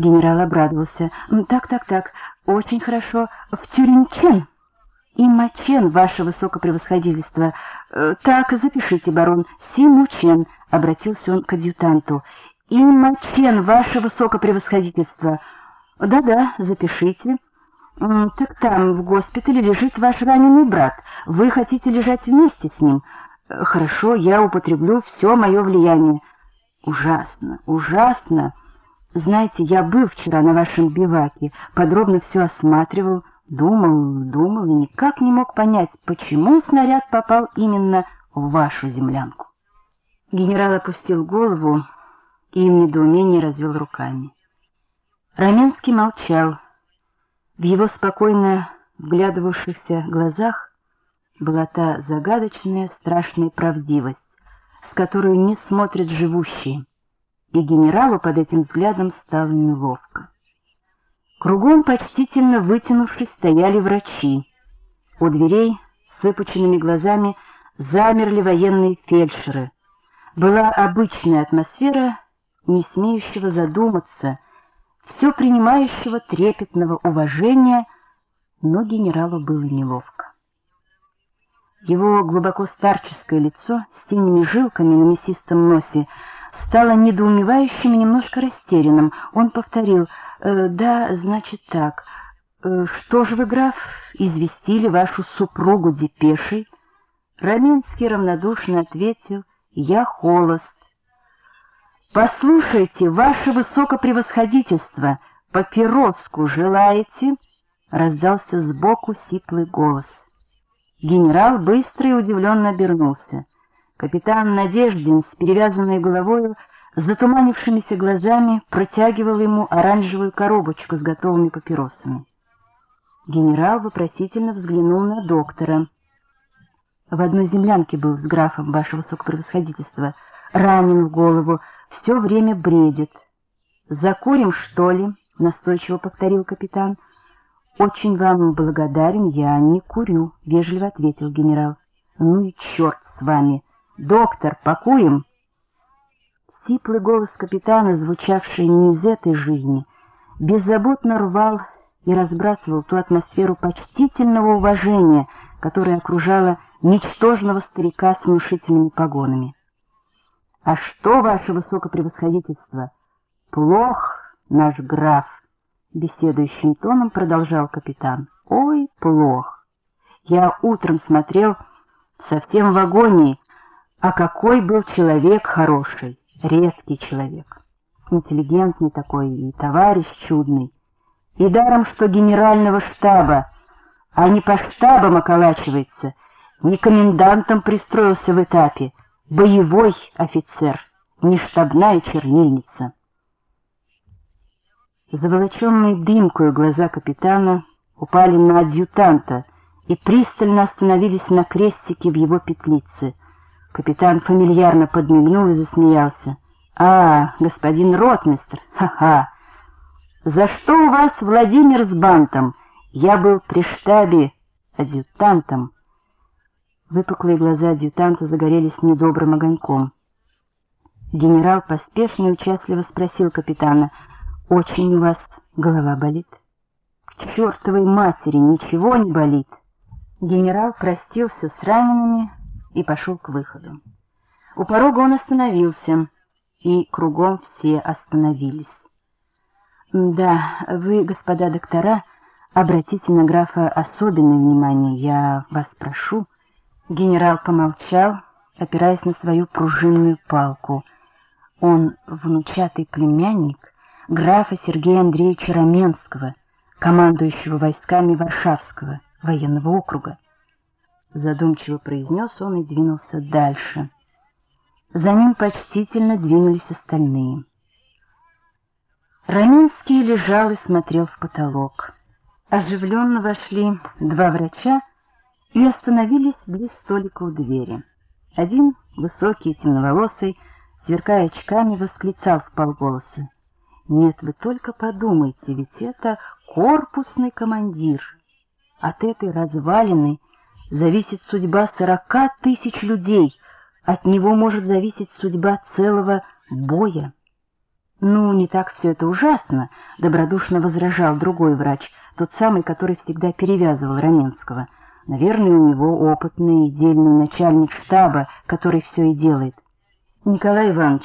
Генерал обрадовался. «Так, так, так, очень хорошо. В Тюринчен?» «И Мачен, ваше высокопревосходительство. Э, так, запишите, барон. Симучен», — обратился он к адъютанту. «И Мачен, ваше высокопревосходительство». «Да-да, запишите». «Так там, в госпитале, лежит ваш раненый брат. Вы хотите лежать вместе с ним?» «Хорошо, я употреблю все мое влияние». «Ужасно, ужасно!» Знаете, я был вчера на вашем биваке, подробно все осматривал, думал, думал и никак не мог понять, почему снаряд попал именно в вашу землянку. Генерал опустил голову и в недоумении развел руками. Раменский молчал. В его спокойно вглядывавшихся глазах была та загадочная, страшная правдивость, с которой не смотрят живущие и генералу под этим взглядом стало неловко. Кругом, почтительно вытянувшись, стояли врачи. У дверей с выпученными глазами замерли военные фельдшеры. Была обычная атмосфера, не смеющего задуматься, все принимающего трепетного уважения, но генералу было неловко. Его глубоко старческое лицо с синими жилками на мясистом носе стало недоумевающим и немножко растерянным. Он повторил, э, «Да, значит так. Э, что же вы, граф, известили вашу супругу депешей?» Раменский равнодушно ответил, «Я холост». «Послушайте, ваше высокопревосходительство, папироску желаете?» — раздался сбоку сиплый голос. Генерал быстро и удивленно обернулся. Капитан Надеждин с перевязанной головой, с затуманившимися глазами, протягивал ему оранжевую коробочку с готовыми папиросами. Генерал вопросительно взглянул на доктора. В одной землянке был с графом, ваше высокопревосходительство, ранен в голову, все время бредит. «Закурим, что ли?» — настойчиво повторил капитан. «Очень вам благодарен, я не курю», — вежливо ответил генерал. «Ну и черт с вами!» «Доктор, пакуем?» Сиплый голос капитана, звучавший не из этой жизни, беззаботно рвал и разбрасывал ту атмосферу почтительного уважения, которая окружала ничтожного старика с внушительными погонами. «А что, ваше высокопревосходительство? Плох наш граф!» — беседующим тоном продолжал капитан. «Ой, плох! Я утром смотрел совсем в агонии, а какой был человек хороший, резкий человек, интеллигентный такой и товарищ чудный. И даром, что генерального штаба, а не по штабам околачивается, не комендантом пристроился в этапе, боевой офицер, не штабная чернильница. Заволоченные дымкою глаза капитана упали на адъютанта и пристально остановились на крестике в его петлице — Капитан фамильярно подмигнул и засмеялся. «А, господин ротмистр, ха-ха! За что у вас Владимир с бантом? Я был при штабе адъютантом». Выпуклые глаза адъютанта загорелись недобрым огоньком. Генерал поспешно и участливо спросил капитана, «Очень у вас голова болит?» «К чертовой матери ничего не болит!» Генерал простился с ранеными, и пошел к выходу. У порога он остановился, и кругом все остановились. «Да, вы, господа доктора, обратите на графа особенное внимание, я вас прошу». Генерал помолчал, опираясь на свою пружинную палку. Он внучатый племянник графа Сергея Андреевича Раменского, командующего войсками Варшавского военного округа. Задумчиво произнес он и двинулся дальше. За ним почтительно двинулись остальные. Раминский лежал и смотрел в потолок. Оживленно вошли два врача и остановились близ столика у двери. Один, высокий, темноволосый, сверкая очками, восклицал в полголоса. «Нет, вы только подумайте, ведь это корпусный командир. От этой развалины зависит судьба сорока тысяч людей, от него может зависеть судьба целого боя. «Ну, не так все это ужасно», — добродушно возражал другой врач, тот самый, который всегда перевязывал Раменского. «Наверное, у него опытный и дельный начальник штаба, который все и делает». «Николай Иванович,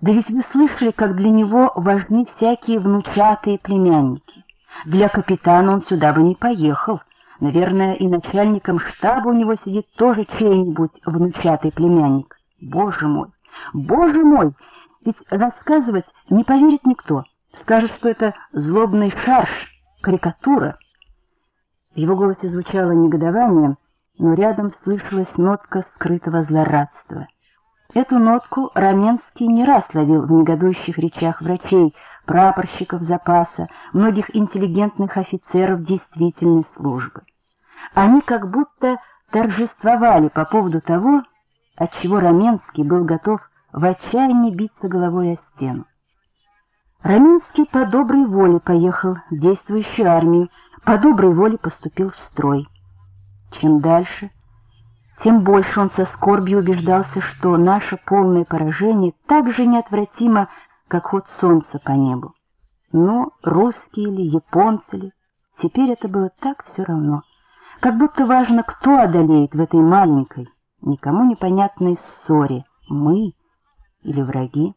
да ведь вы слышали, как для него важны всякие внучатые племянники. Для капитана он сюда бы не поехал. Наверное, и начальником штаба у него сидит тоже чей-нибудь внучатый племянник. Боже мой! Боже мой! Ведь рассказывать не поверит никто. Скажет, что это злобный шарш, карикатура. В его голосе звучало негодование, но рядом слышалась нотка скрытого злорадства. Эту нотку Раменский не раз ловил в негодующих речах врачей, прапорщиков запаса, многих интеллигентных офицеров действительной службы. Они как будто торжествовали по поводу того, от чего Раменский был готов в отчаянии биться головой о стену. Раменский по доброй воле поехал в действующую армию, по доброй воле поступил в строй. Чем дальше, тем больше он со скорбью убеждался, что наше полное поражение так же неотвратимо, как ход солнца по небу. Но русские ли, японцы ли, теперь это было так все равно. Как будто важно, кто одолеет в этой маленькой, никому непонятной ссоре, мы или враги.